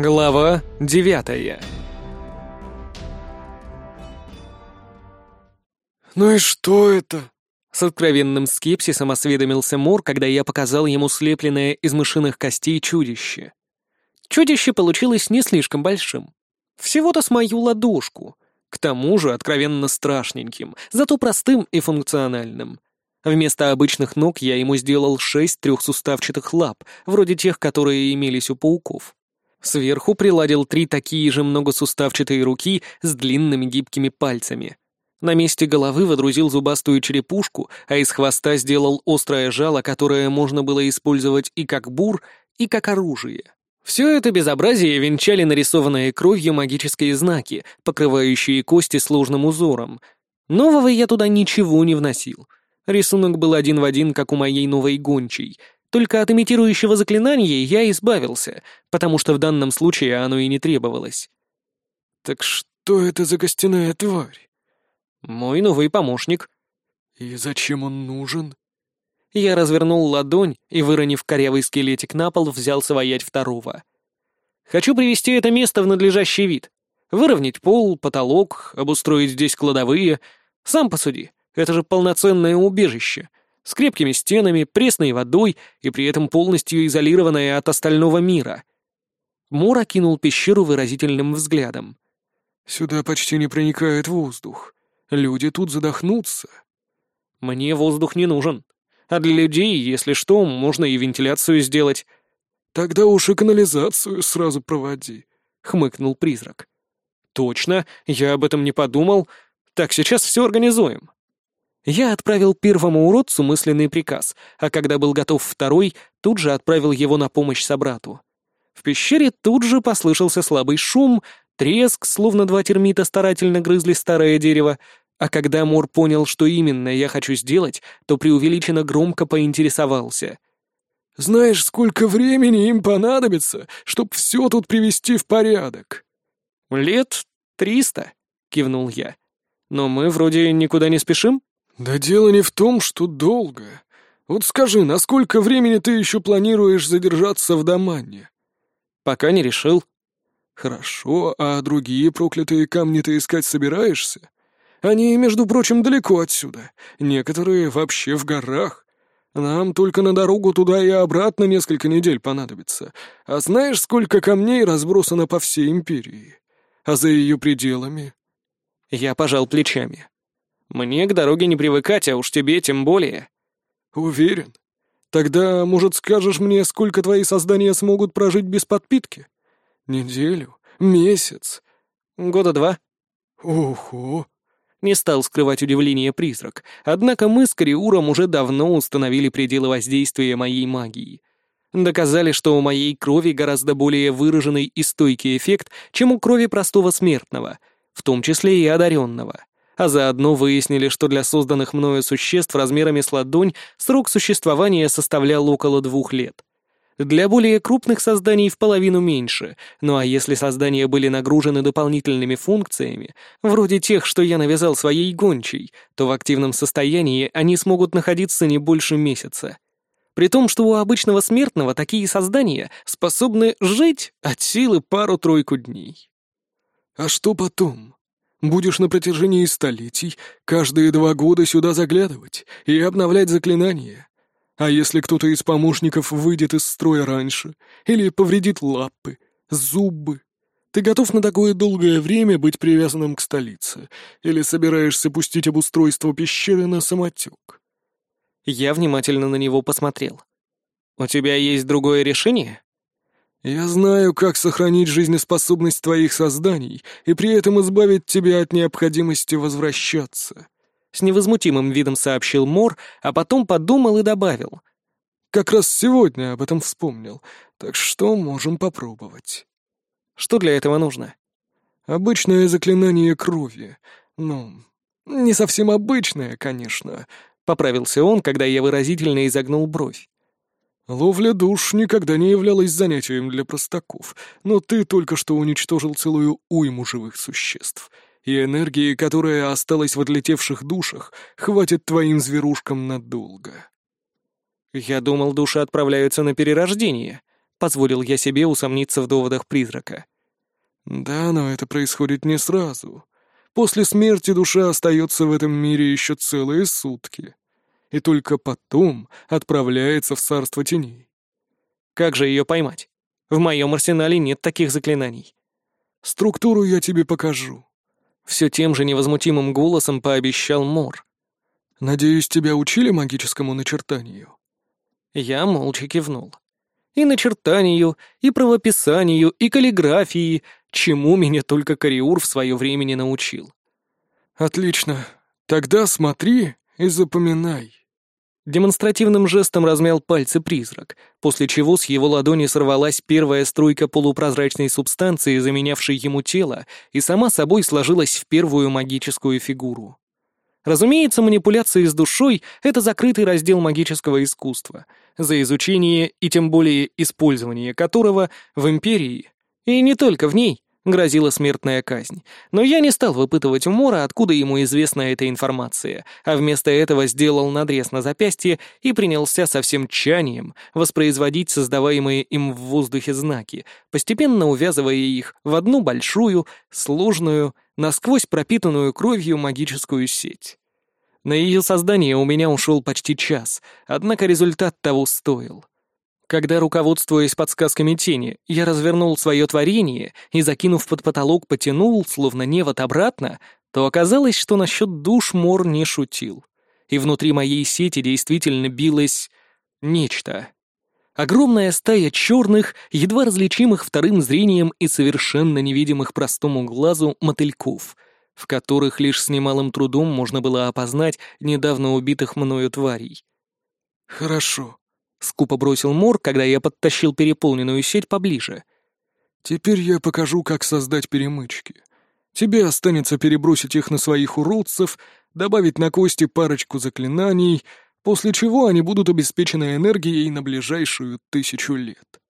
Глава девятая «Ну и что это?» С откровенным скепсисом осведомился Мор, когда я показал ему слепленное из мышиных костей чудище. Чудище получилось не слишком большим. Всего-то с мою ладошку. К тому же откровенно страшненьким, зато простым и функциональным. Вместо обычных ног я ему сделал шесть трехсуставчатых лап, вроде тех, которые имелись у пауков. Сверху приладил три такие же многосуставчатые руки с длинными гибкими пальцами. На месте головы водрузил зубастую черепушку, а из хвоста сделал острое жало, которое можно было использовать и как бур, и как оружие. Все это безобразие венчали нарисованные кровью магические знаки, покрывающие кости сложным узором. Нового я туда ничего не вносил. Рисунок был один в один, как у моей новой гончей — только от имитирующего заклинания я избавился, потому что в данном случае оно и не требовалось. «Так что это за костяная тварь?» «Мой новый помощник». «И зачем он нужен?» Я развернул ладонь и, выронив корявый скелетик на пол, взялся воять второго. «Хочу привести это место в надлежащий вид. Выровнять пол, потолок, обустроить здесь кладовые. Сам посуди, это же полноценное убежище с крепкими стенами, пресной водой и при этом полностью изолированная от остального мира. Мор окинул пещеру выразительным взглядом. «Сюда почти не проникает воздух. Люди тут задохнутся». «Мне воздух не нужен. А для людей, если что, можно и вентиляцию сделать». «Тогда уж и канализацию сразу проводи», — хмыкнул призрак. «Точно, я об этом не подумал. Так, сейчас все организуем». Я отправил первому уродцу мысленный приказ, а когда был готов второй, тут же отправил его на помощь собрату. В пещере тут же послышался слабый шум, треск, словно два термита старательно грызли старое дерево, а когда Мор понял, что именно я хочу сделать, то преувеличенно громко поинтересовался. «Знаешь, сколько времени им понадобится, чтобы все тут привести в порядок?» «Лет триста», — кивнул я. «Но мы вроде никуда не спешим?» «Да дело не в том, что долго. Вот скажи, насколько времени ты еще планируешь задержаться в Домане?» «Пока не решил». «Хорошо, а другие проклятые камни ты искать собираешься? Они, между прочим, далеко отсюда. Некоторые вообще в горах. Нам только на дорогу туда и обратно несколько недель понадобится. А знаешь, сколько камней разбросано по всей империи? А за ее пределами?» Я пожал плечами. Мне к дороге не привыкать, а уж тебе тем более». «Уверен. Тогда, может, скажешь мне, сколько твои создания смогут прожить без подпитки? Неделю? Месяц?» «Года два». «Ого!» Не стал скрывать удивление призрак, однако мы с Кариуром уже давно установили пределы воздействия моей магии. Доказали, что у моей крови гораздо более выраженный и стойкий эффект, чем у крови простого смертного, в том числе и одаренного а заодно выяснили, что для созданных мною существ размерами с ладонь срок существования составлял около двух лет. Для более крупных созданий в половину меньше, ну а если создания были нагружены дополнительными функциями, вроде тех, что я навязал своей гончей, то в активном состоянии они смогут находиться не больше месяца. При том, что у обычного смертного такие создания способны жить от силы пару-тройку дней. «А что потом?» Будешь на протяжении столетий каждые два года сюда заглядывать и обновлять заклинания. А если кто-то из помощников выйдет из строя раньше или повредит лапы, зубы, ты готов на такое долгое время быть привязанным к столице или собираешься пустить обустройство пещеры на самотек?» Я внимательно на него посмотрел. «У тебя есть другое решение?» «Я знаю, как сохранить жизнеспособность твоих созданий и при этом избавить тебя от необходимости возвращаться», — с невозмутимым видом сообщил Мор, а потом подумал и добавил. «Как раз сегодня об этом вспомнил, так что можем попробовать». «Что для этого нужно?» «Обычное заклинание крови. Ну, не совсем обычное, конечно», — поправился он, когда я выразительно изогнул бровь. Ловля душ никогда не являлась занятием для простаков, но ты только что уничтожил целую уйму живых существ, и энергии, которая осталась в отлетевших душах, хватит твоим зверушкам надолго. Я думал, души отправляются на перерождение, — позволил я себе усомниться в доводах призрака. «Да, но это происходит не сразу. После смерти душа остается в этом мире еще целые сутки, и только потом отправляется в царство теней». «Как же ее поймать? В моем арсенале нет таких заклинаний». «Структуру я тебе покажу». Все тем же невозмутимым голосом пообещал Мор. «Надеюсь, тебя учили магическому начертанию?» Я молча кивнул. И начертанию, и правописанию, и каллиграфии, чему меня только Кариур в свое время не научил. «Отлично. Тогда смотри и запоминай». Демонстративным жестом размял пальцы призрак, после чего с его ладони сорвалась первая струйка полупрозрачной субстанции, заменявшей ему тело, и сама собой сложилась в первую магическую фигуру. Разумеется, манипуляции с душой — это закрытый раздел магического искусства, за изучение и тем более использование которого в Империи, и не только в ней, грозила смертная казнь. Но я не стал выпытывать у Мора, откуда ему известна эта информация, а вместо этого сделал надрез на запястье и принялся со всем тчанием воспроизводить создаваемые им в воздухе знаки, постепенно увязывая их в одну большую, сложную, насквозь пропитанную кровью магическую сеть. На ее создание у меня ушел почти час, однако результат того стоил. Когда, руководствуясь подсказками тени, я развернул свое творение и, закинув под потолок, потянул, словно невод, обратно, то оказалось, что насчет душ Мор не шутил. И внутри моей сети действительно билось нечто. Огромная стая черных, едва различимых вторым зрением и совершенно невидимых простому глазу мотыльков, в которых лишь с немалым трудом можно было опознать недавно убитых мною тварей. «Хорошо», — скупо бросил Мор, когда я подтащил переполненную сеть поближе. «Теперь я покажу, как создать перемычки. Тебе останется перебросить их на своих уродцев, добавить на кости парочку заклинаний, после чего они будут обеспечены энергией на ближайшую тысячу лет».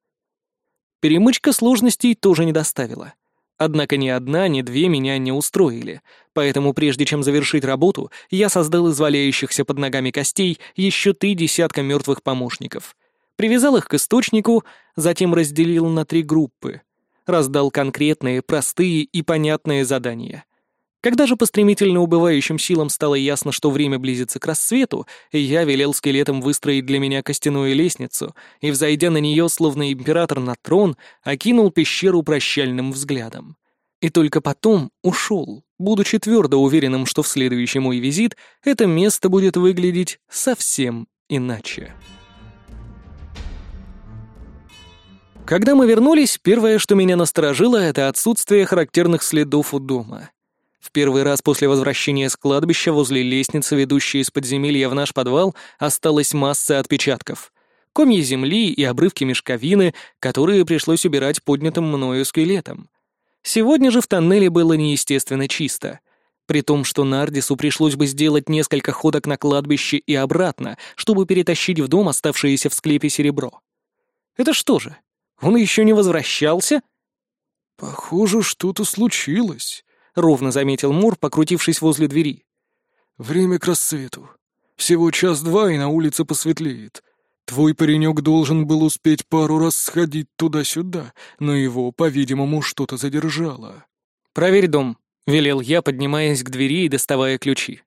Перемычка сложностей тоже не доставила. Однако ни одна, ни две меня не устроили, поэтому прежде чем завершить работу, я создал из валяющихся под ногами костей еще три десятка мертвых помощников. Привязал их к источнику, затем разделил на три группы. Раздал конкретные, простые и понятные задания. Когда же по стремительно убывающим силам стало ясно, что время близится к рассвету, я велел скелетам выстроить для меня костяную лестницу и, взойдя на нее, словно император на трон, окинул пещеру прощальным взглядом. И только потом ушел, будучи твердо уверенным, что в следующий мой визит это место будет выглядеть совсем иначе. Когда мы вернулись, первое, что меня насторожило, это отсутствие характерных следов у дома. В первый раз после возвращения с кладбища возле лестницы, ведущей из подземелья в наш подвал, осталась масса отпечатков. Комья земли и обрывки мешковины, которые пришлось убирать поднятым мною скелетом. Сегодня же в тоннеле было неестественно чисто. При том, что Нардису пришлось бы сделать несколько ходок на кладбище и обратно, чтобы перетащить в дом оставшееся в склепе серебро. Это что же, он еще не возвращался? «Похоже, что-то случилось», ровно заметил Мур, покрутившись возле двери. «Время к рассвету. Всего час-два, и на улице посветлеет. Твой паренек должен был успеть пару раз сходить туда-сюда, но его, по-видимому, что-то задержало». «Проверь дом», — велел я, поднимаясь к двери и доставая ключи.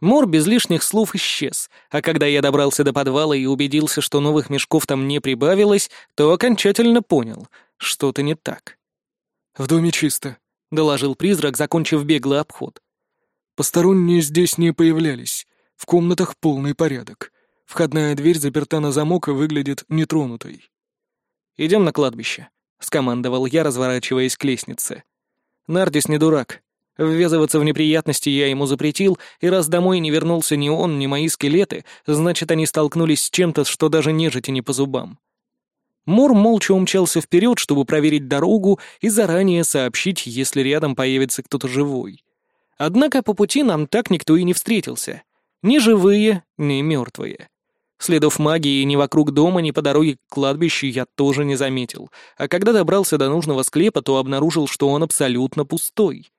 Мор без лишних слов исчез, а когда я добрался до подвала и убедился, что новых мешков там не прибавилось, то окончательно понял, что-то не так. «В доме чисто», — доложил призрак, закончив беглый обход. «Посторонние здесь не появлялись. В комнатах полный порядок. Входная дверь заперта на замок и выглядит нетронутой». «Идем на кладбище», — скомандовал я, разворачиваясь к лестнице. «Нардис не дурак. Ввязываться в неприятности я ему запретил, и раз домой не вернулся ни он, ни мои скелеты, значит, они столкнулись с чем-то, что даже нежити не по зубам. Мур молча умчался вперед, чтобы проверить дорогу и заранее сообщить, если рядом появится кто-то живой. Однако по пути нам так никто и не встретился. Ни живые, ни мертвые. Следов магии ни вокруг дома, ни по дороге к кладбищу я тоже не заметил, а когда добрался до нужного склепа, то обнаружил, что он абсолютно пустой.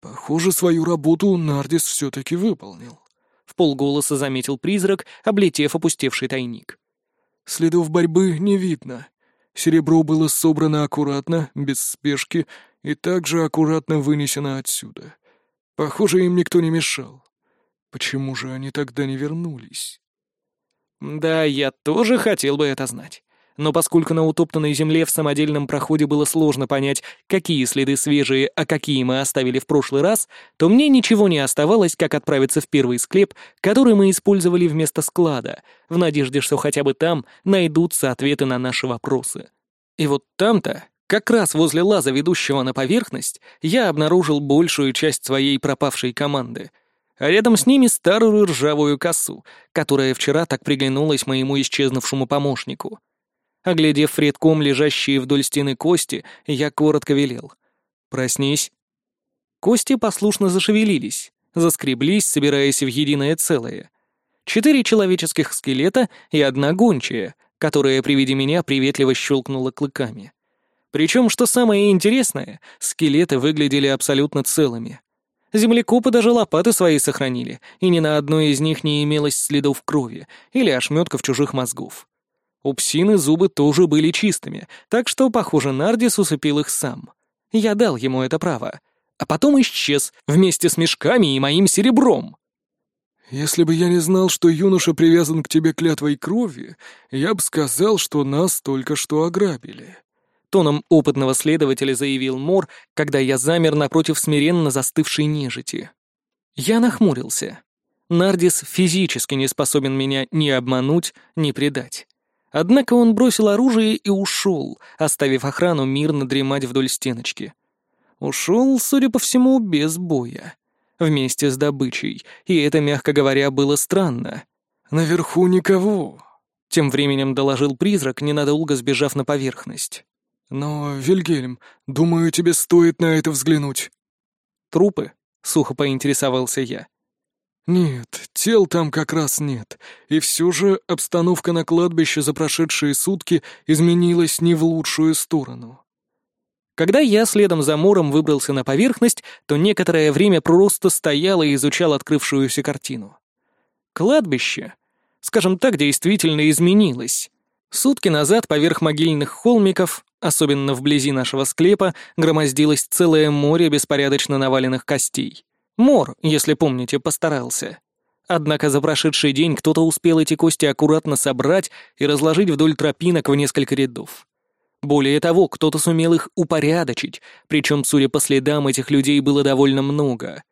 «Похоже, свою работу Нардис все-таки выполнил», — в полголоса заметил призрак, облетев опустевший тайник. Следов борьбы не видно. Серебро было собрано аккуратно, без спешки, и также аккуратно вынесено отсюда. Похоже, им никто не мешал. Почему же они тогда не вернулись? Да, я тоже хотел бы это знать. Но поскольку на утоптанной земле в самодельном проходе было сложно понять, какие следы свежие, а какие мы оставили в прошлый раз, то мне ничего не оставалось, как отправиться в первый склеп, который мы использовали вместо склада, в надежде, что хотя бы там найдутся ответы на наши вопросы. И вот там-то, как раз возле лаза, ведущего на поверхность, я обнаружил большую часть своей пропавшей команды — а рядом с ними старую ржавую косу, которая вчера так приглянулась моему исчезнувшему помощнику. Оглядев редком лежащие вдоль стены кости, я коротко велел. «Проснись». Кости послушно зашевелились, заскреблись, собираясь в единое целое. Четыре человеческих скелета и одна гончая, которая при виде меня приветливо щелкнула клыками. Причем, что самое интересное, скелеты выглядели абсолютно целыми. Землекопы даже лопаты свои сохранили, и ни на одной из них не имелось следов крови или ошметков чужих мозгов. У псины зубы тоже были чистыми, так что, похоже, Нардис усыпил их сам. Я дал ему это право. А потом исчез вместе с мешками и моим серебром. «Если бы я не знал, что юноша привязан к тебе клятвой крови, я бы сказал, что нас только что ограбили», тоном опытного следователя заявил Мор, когда я замер напротив смиренно застывшей нежити. Я нахмурился. Нардис физически не способен меня ни обмануть, ни предать. Однако он бросил оружие и ушел, оставив охрану мирно дремать вдоль стеночки. Ушел, судя по всему, без боя. Вместе с добычей, и это, мягко говоря, было странно. «Наверху никого», — тем временем доложил призрак, ненадолго сбежав на поверхность. «Но, Вильгельм, думаю, тебе стоит на это взглянуть». «Трупы?» — сухо поинтересовался я. «Нет, тел там как раз нет, и все же обстановка на кладбище за прошедшие сутки изменилась не в лучшую сторону». Когда я следом за Мором выбрался на поверхность, то некоторое время просто стоял и изучал открывшуюся картину. Кладбище, скажем так, действительно изменилось. Сутки назад поверх могильных холмиков Особенно вблизи нашего склепа громоздилось целое море беспорядочно наваленных костей. Мор, если помните, постарался. Однако за прошедший день кто-то успел эти кости аккуратно собрать и разложить вдоль тропинок в несколько рядов. Более того, кто-то сумел их упорядочить, причем, судя по следам, этих людей было довольно много.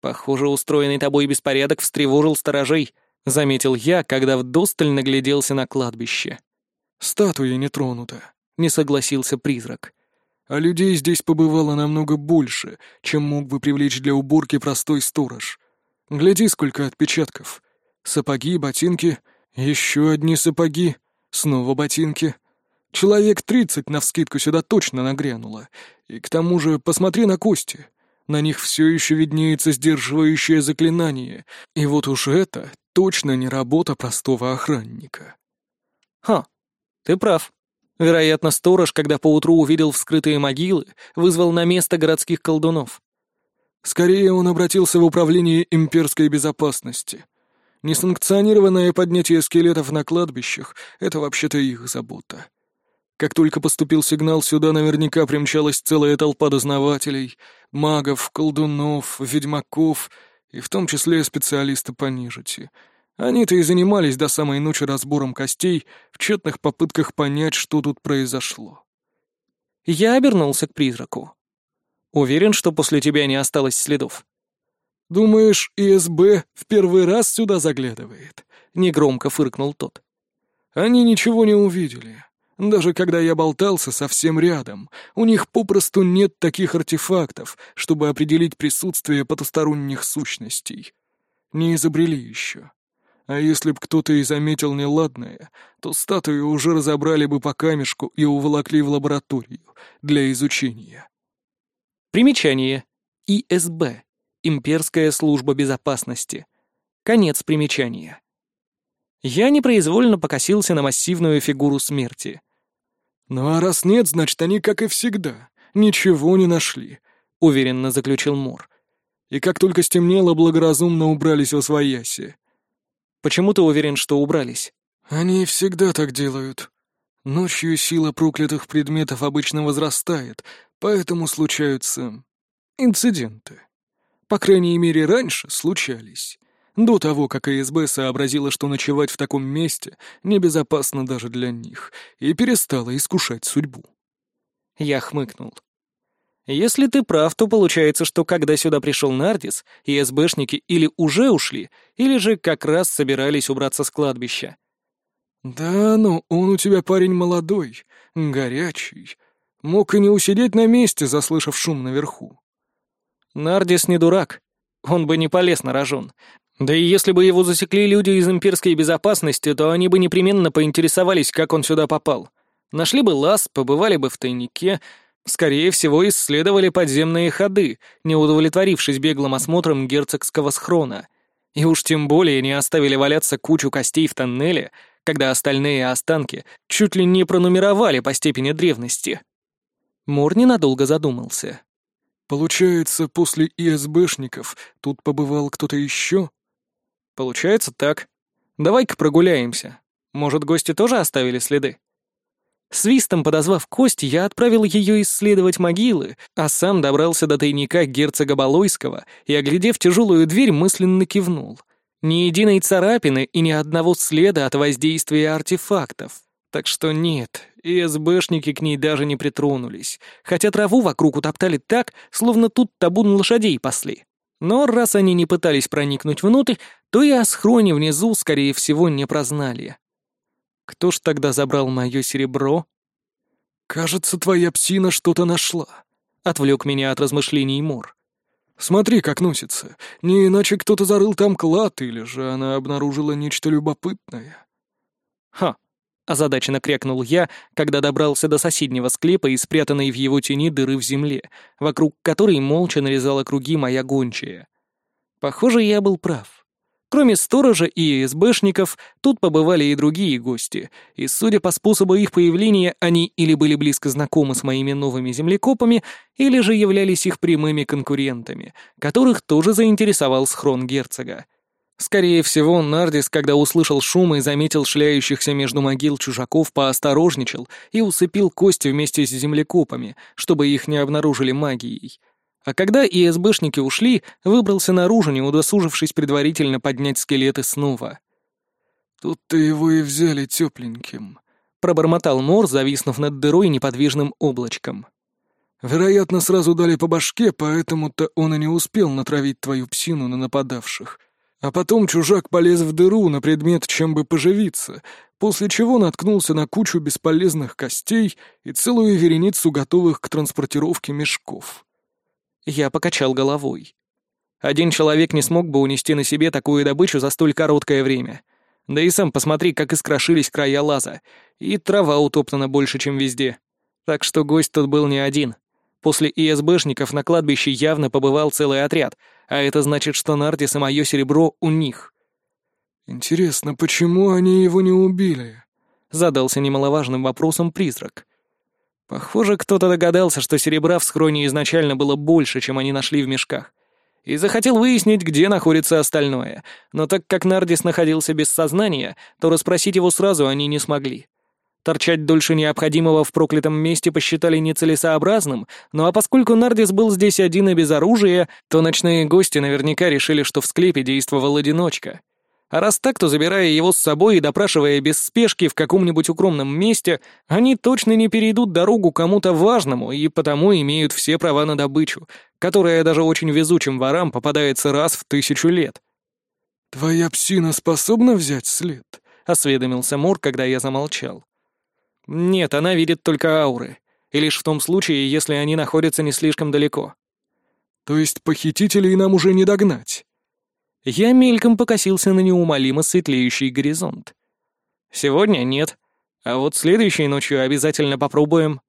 «Похоже, устроенный тобой беспорядок встревожил сторожей», — заметил я, когда вдосталь нагляделся на кладбище. «Статуя не тронута», не согласился призрак. А людей здесь побывало намного больше, чем мог бы привлечь для уборки простой сторож. Гляди, сколько отпечатков. Сапоги, ботинки, еще одни сапоги, снова ботинки. Человек тридцать навскидку сюда точно нагрянуло. И к тому же посмотри на кости. На них все еще виднеется сдерживающее заклинание, и вот уж это точно не работа простого охранника. «Ха, ты прав», Вероятно, сторож, когда поутру увидел вскрытые могилы, вызвал на место городских колдунов. Скорее он обратился в управление имперской безопасности. Несанкционированное поднятие скелетов на кладбищах — это вообще-то их забота. Как только поступил сигнал, сюда наверняка примчалась целая толпа дознавателей, магов, колдунов, ведьмаков и в том числе специалисты по нежити — они-то и занимались до самой ночи разбором костей в тщетных попытках понять, что тут произошло. Я обернулся к призраку. Уверен, что после тебя не осталось следов. «Думаешь, ИСБ в первый раз сюда заглядывает?» — негромко фыркнул тот. «Они ничего не увидели. Даже когда я болтался совсем рядом, у них попросту нет таких артефактов, чтобы определить присутствие потусторонних сущностей. Не изобрели еще. А если б кто-то и заметил неладное, то статую уже разобрали бы по камешку и уволокли в лабораторию для изучения. Примечание. ИСБ. Имперская служба безопасности. Конец примечания. Я непроизвольно покосился на массивную фигуру смерти. «Ну а раз нет, значит, они, как и всегда, ничего не нашли», — уверенно заключил Мор. «И как только стемнело, благоразумно убрались во свояси. Почему ты уверен, что убрались?» «Они всегда так делают. Ночью сила проклятых предметов обычно возрастает, поэтому случаются инциденты. По крайней мере, раньше случались. До того, как АСБ сообразила, что ночевать в таком месте небезопасно даже для них, и перестала искушать судьбу. Я хмыкнул. Если ты прав, то получается, что когда сюда пришел Нардис, ИСБшники или уже ушли, или же как раз собирались убраться с кладбища. «Да, но он у тебя парень молодой, горячий. Мог и не усидеть на месте, заслышав шум наверху». Нардис не дурак. Он бы не полез на рожон. Да и если бы его засекли люди из имперской безопасности, то они бы непременно поинтересовались, как он сюда попал. Нашли бы лаз, побывали бы в тайнике, скорее всего, исследовали подземные ходы, не удовлетворившись беглым осмотром герцогского схрона. И уж тем более не оставили валяться кучу костей в тоннеле, когда остальные останки чуть ли не пронумеровали по степени древности. Мор ненадолго задумался. «Получается, после ИСБшников тут побывал кто-то еще?» «Получается так. Давай-ка прогуляемся. Может, гости тоже оставили следы?» Свистом подозвав Кости, я отправил ее исследовать могилы, а сам добрался до тайника герцога Балойского и, оглядев тяжелую дверь, мысленно кивнул. Ни единой царапины и ни одного следа от воздействия артефактов. Так что нет, СБшники к ней даже не притронулись, хотя траву вокруг утоптали так, словно тут табун лошадей пасли. Но раз они не пытались проникнуть внутрь, то и о схроне внизу, скорее всего, не прознали. Кто ж тогда забрал мое серебро? «Кажется, твоя псина что-то нашла», — отвлек меня от размышлений Мор. Смотри, как носится. Не иначе кто-то зарыл там клад, или же она обнаружила нечто любопытное. Ха, озадаченно крякнул я, когда добрался до соседнего склепа и спрятанной в его тени дыры в земле, вокруг которой молча нарезала круги моя гончая. Похоже, я был прав. Кроме сторожа и СБшников, тут побывали и другие гости, и, судя по способу их появления, они или были близко знакомы с моими новыми землекопами, или же являлись их прямыми конкурентами, которых тоже заинтересовал схрон герцога. Скорее всего, Нардис, когда услышал шум и заметил шляющихся между могил чужаков, поосторожничал и усыпил кости вместе с землекопами, чтобы их не обнаружили магией. А когда ИСБшники ушли, выбрался наружу, не удосужившись предварительно поднять скелеты снова. «Тут-то его и взяли тепленьким», — пробормотал Мор, зависнув над дырой неподвижным облачком. «Вероятно, сразу дали по башке, поэтому-то он и не успел натравить твою псину на нападавших. А потом чужак полез в дыру на предмет, чем бы поживиться, после чего наткнулся на кучу бесполезных костей и целую вереницу готовых к транспортировке мешков». Я покачал головой. Один человек не смог бы унести на себе такую добычу за столь короткое время. Да и сам посмотри, как искрошились края лаза. И трава утоптана больше, чем везде. Так что гость тут был не один. После ИСБшников на кладбище явно побывал целый отряд, а это значит, что Нартис и мое серебро у них. «Интересно, почему они его не убили?» — задался немаловажным вопросом призрак. Похоже, кто-то догадался, что серебра в схроне изначально было больше, чем они нашли в мешках. И захотел выяснить, где находится остальное. Но так как Нардис находился без сознания, то расспросить его сразу они не смогли. Торчать дольше необходимого в проклятом месте посчитали нецелесообразным, ну а поскольку Нардис был здесь один и без оружия, то ночные гости наверняка решили, что в склепе действовал одиночка. А раз так, то забирая его с собой и допрашивая без спешки в каком-нибудь укромном месте, они точно не перейдут дорогу кому-то важному и потому имеют все права на добычу, которая даже очень везучим ворам попадается раз в тысячу лет. «Твоя псина способна взять след?» — осведомился Мор, когда я замолчал. «Нет, она видит только ауры, и лишь в том случае, если они находятся не слишком далеко». «То есть похитителей нам уже не догнать?» Я мельком покосился на неумолимо светлеющий горизонт. Сегодня нет, а вот следующей ночью обязательно попробуем.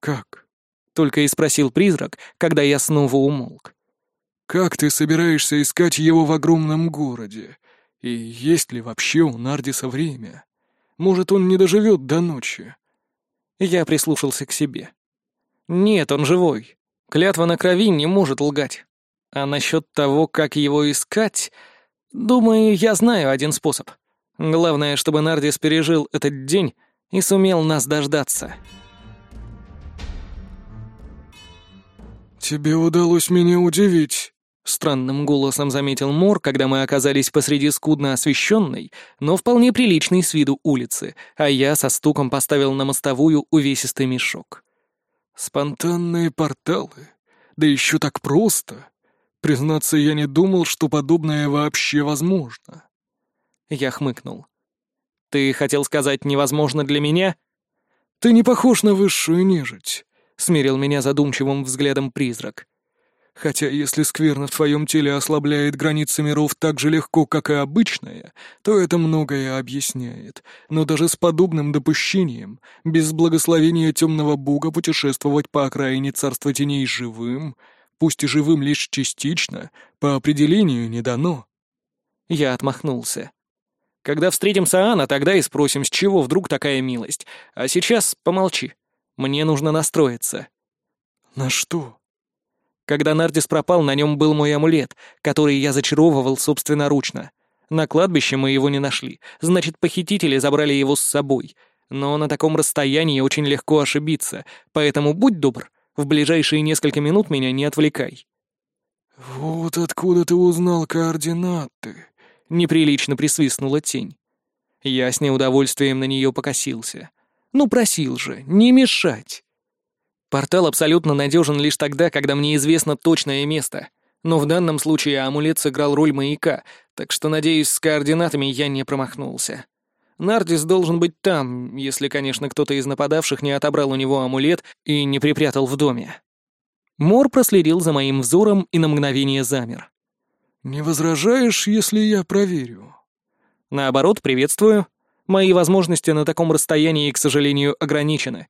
Как? Только и спросил призрак, когда я снова умолк. Как ты собираешься искать его в огромном городе? И есть ли вообще у Нардиса время? Может, он не доживет до ночи? Я прислушался к себе. Нет, он живой. Клятва на крови не может лгать. А насчет того, как его искать, думаю, я знаю один способ. Главное, чтобы Нардис пережил этот день, И сумел нас дождаться. «Тебе удалось меня удивить», — странным голосом заметил Мор, когда мы оказались посреди скудно освещенной, но вполне приличной с виду улицы, а я со стуком поставил на мостовую увесистый мешок. «Спонтанные порталы? Да еще так просто! Признаться, я не думал, что подобное вообще возможно». Я хмыкнул. «Ты хотел сказать «невозможно для меня»?» «Ты не похож на высшую нежить», — смирил меня задумчивым взглядом призрак. Хотя если скверно в твоем теле ослабляет границы миров так же легко, как и обычная, то это многое объясняет. Но даже с подобным допущением, без благословения темного бога путешествовать по окраине царства теней живым, пусть и живым лишь частично, по определению не дано. Я отмахнулся. Когда встретимся Анна, тогда и спросим, с чего вдруг такая милость. А сейчас помолчи. Мне нужно настроиться. На что? Когда Нардис пропал, на нем был мой амулет, который я зачаровывал собственноручно. На кладбище мы его не нашли, значит, похитители забрали его с собой. Но на таком расстоянии очень легко ошибиться, поэтому будь добр, в ближайшие несколько минут меня не отвлекай». «Вот откуда ты узнал координаты?» — неприлично присвистнула тень. Я с неудовольствием на нее покосился. «Ну, просил же, не мешать!» Портал абсолютно надежен лишь тогда, когда мне известно точное место. Но в данном случае амулет сыграл роль маяка, так что, надеюсь, с координатами я не промахнулся. Нардис должен быть там, если, конечно, кто-то из нападавших не отобрал у него амулет и не припрятал в доме. Мор проследил за моим взором и на мгновение замер. «Не возражаешь, если я проверю?» «Наоборот, приветствую. Мои возможности на таком расстоянии, к сожалению, ограничены.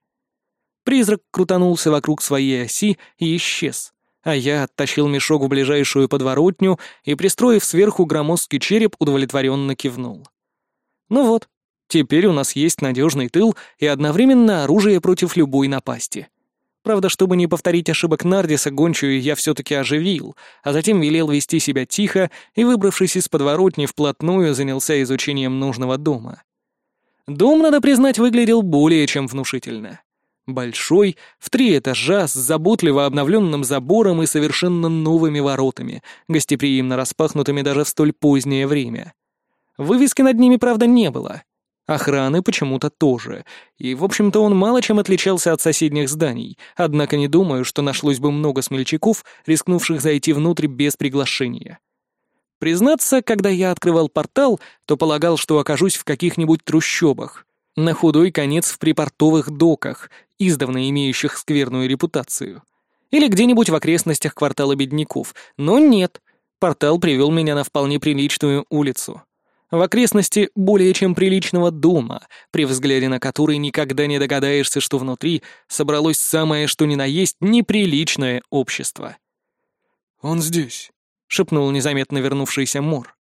Призрак крутанулся вокруг своей оси и исчез, а я оттащил мешок в ближайшую подворотню и, пристроив сверху громоздкий череп, удовлетворенно кивнул. Ну вот, теперь у нас есть надежный тыл и одновременно оружие против любой напасти. Правда, чтобы не повторить ошибок Нардиса, гончую я все-таки оживил, а затем велел вести себя тихо и, выбравшись из подворотни, вплотную занялся изучением нужного дома. Дом, надо признать, выглядел более чем внушительно. Большой, в три этажа, с заботливо обновленным забором и совершенно новыми воротами, гостеприимно распахнутыми даже в столь позднее время. Вывески над ними, правда, не было. Охраны почему-то тоже. И, в общем-то, он мало чем отличался от соседних зданий, однако не думаю, что нашлось бы много смельчаков, рискнувших зайти внутрь без приглашения. Признаться, когда я открывал портал, то полагал, что окажусь в каких-нибудь трущобах — на худой конец в припортовых доках, издавна имеющих скверную репутацию. Или где-нибудь в окрестностях квартала бедняков. Но нет, портал привел меня на вполне приличную улицу. В окрестности более чем приличного дома, при взгляде на который никогда не догадаешься, что внутри собралось самое что ни на есть неприличное общество. «Он здесь», — шепнул незаметно вернувшийся Мор.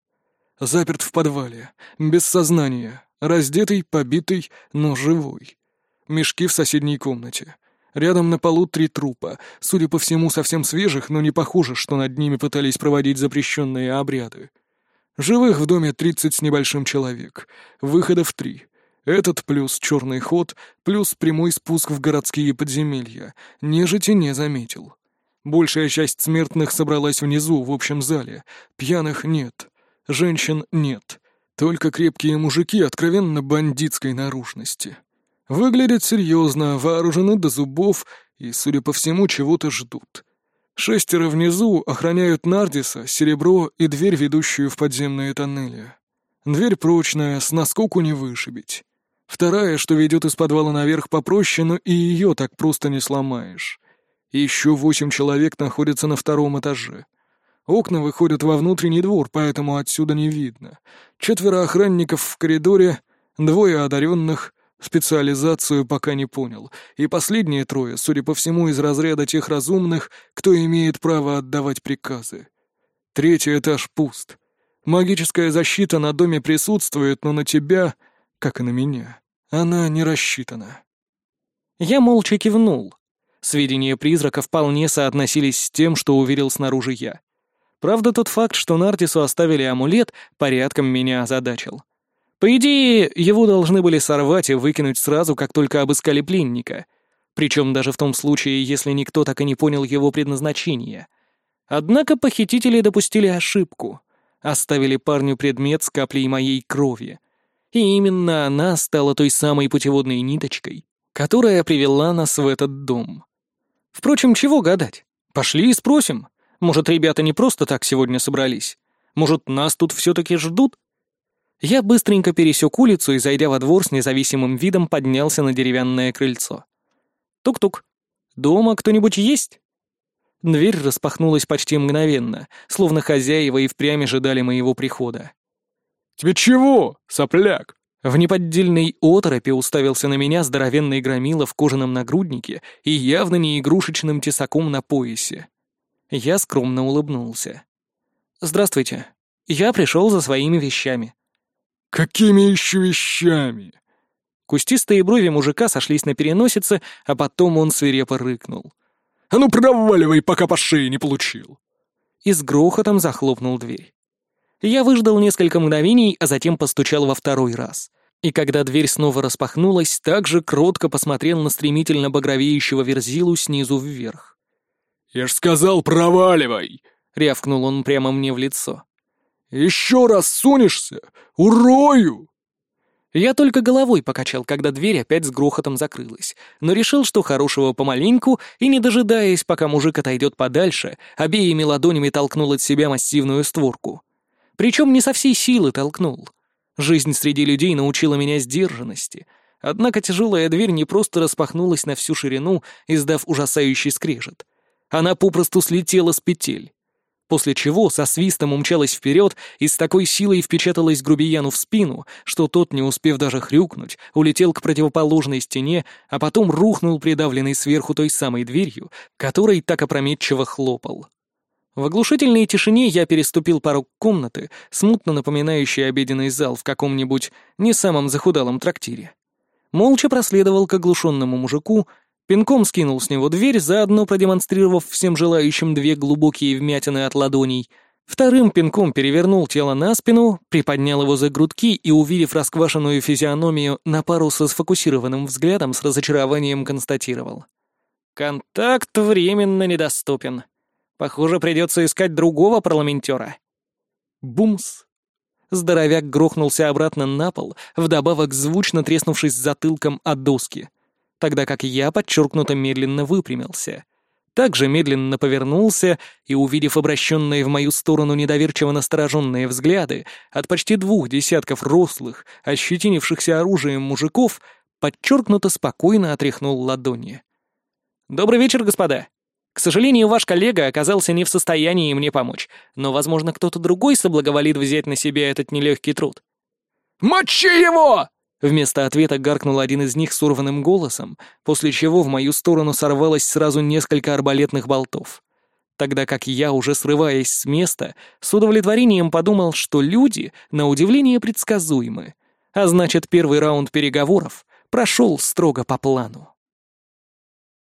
«Заперт в подвале, без сознания, Раздетый, побитый, но живой. Мешки в соседней комнате. Рядом на полу три трупа, судя по всему, совсем свежих, но не похоже, что над ними пытались проводить запрещенные обряды. Живых в доме тридцать с небольшим человек. Выходов три. Этот плюс черный ход, плюс прямой спуск в городские подземелья. Нежити не заметил. Большая часть смертных собралась внизу, в общем зале. Пьяных нет. Женщин нет. Только крепкие мужики откровенно бандитской наружности. Выглядят серьезно, вооружены до зубов и, судя по всему, чего-то ждут. Шестеро внизу охраняют Нардиса, серебро и дверь, ведущую в подземные тоннели. Дверь прочная, с наскоку не вышибить. Вторая, что ведет из подвала наверх, попроще, но и ее так просто не сломаешь. Еще восемь человек находятся на втором этаже. Окна выходят во внутренний двор, поэтому отсюда не видно. Четверо охранников в коридоре, двое одаренных, специализацию пока не понял. И последние трое, судя по всему, из разряда тех разумных, кто имеет право отдавать приказы. Третий этаж пуст. Магическая защита на доме присутствует, но на тебя, как и на меня, она не рассчитана. Я молча кивнул. Сведения призрака вполне соотносились с тем, что уверил снаружи я. Правда, тот факт, что Нартису оставили амулет, порядком меня озадачил. По идее, его должны были сорвать и выкинуть сразу, как только обыскали пленника. Причем даже в том случае, если никто так и не понял его предназначения. Однако похитители допустили ошибку. Оставили парню предмет с каплей моей крови. И именно она стала той самой путеводной ниточкой, которая привела нас в этот дом. Впрочем, чего гадать? Пошли и спросим. Может, ребята не просто так сегодня собрались? Может, нас тут все-таки ждут? Я быстренько пересек улицу и, зайдя во двор с независимым видом, поднялся на деревянное крыльцо. Тук-тук. Дома кто-нибудь есть? Дверь распахнулась почти мгновенно, словно хозяева и впрямь ожидали моего прихода. «Тебе чего, сопляк?» В неподдельной оторопе уставился на меня здоровенный громила в кожаном нагруднике и явно не игрушечным тесаком на поясе. Я скромно улыбнулся. «Здравствуйте. Я пришел за своими вещами». «Какими еще вещами?» Кустистые брови мужика сошлись на переносице, а потом он свирепо рыкнул. «А ну проваливай, пока по шее не получил!» И с грохотом захлопнул дверь. Я выждал несколько мгновений, а затем постучал во второй раз. И когда дверь снова распахнулась, также кротко посмотрел на стремительно багровеющего верзилу снизу вверх. «Я ж сказал, проваливай!» — рявкнул он прямо мне в лицо. «Еще раз сунешься! Урою!» Я только головой покачал, когда дверь опять с грохотом закрылась, но решил, что хорошего помаленьку, и, не дожидаясь, пока мужик отойдет подальше, обеими ладонями толкнул от себя массивную створку. Причем не со всей силы толкнул. Жизнь среди людей научила меня сдержанности. Однако тяжелая дверь не просто распахнулась на всю ширину, издав ужасающий скрежет. Она попросту слетела с петель. После чего со свистом умчалась вперед и с такой силой впечаталась грубияну в спину, что тот, не успев даже хрюкнуть, улетел к противоположной стене, а потом рухнул придавленный сверху той самой дверью, которой так опрометчиво хлопал. В оглушительной тишине я переступил порог комнаты, смутно напоминающей обеденный зал в каком-нибудь не самом захудалом трактире. Молча проследовал к оглушенному мужику, пинком скинул с него дверь, заодно продемонстрировав всем желающим две глубокие вмятины от ладоней, вторым пинком перевернул тело на спину, приподнял его за грудки и, увидев расквашенную физиономию, на пару со сфокусированным взглядом с разочарованием констатировал. «Контакт временно недоступен». Похоже, придется искать другого парламентера. Бумс! Здоровяк грохнулся обратно на пол, вдобавок звучно треснувшись затылком от доски, тогда как я подчеркнуто медленно выпрямился. Также медленно повернулся и, увидев обращенные в мою сторону недоверчиво настороженные взгляды от почти двух десятков рослых, ощетинившихся оружием мужиков, подчеркнуто спокойно отряхнул ладони. «Добрый вечер, господа!» К сожалению, ваш коллега оказался не в состоянии мне помочь, но, возможно, кто-то другой соблаговолит взять на себя этот нелегкий труд». «Мочи его!» Вместо ответа гаркнул один из них с урванным голосом, после чего в мою сторону сорвалось сразу несколько арбалетных болтов. Тогда как я, уже срываясь с места, с удовлетворением подумал, что люди, на удивление, предсказуемы. А значит, первый раунд переговоров прошел строго по плану.